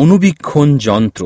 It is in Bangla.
অনুবীক্ষণ যন্ত্র।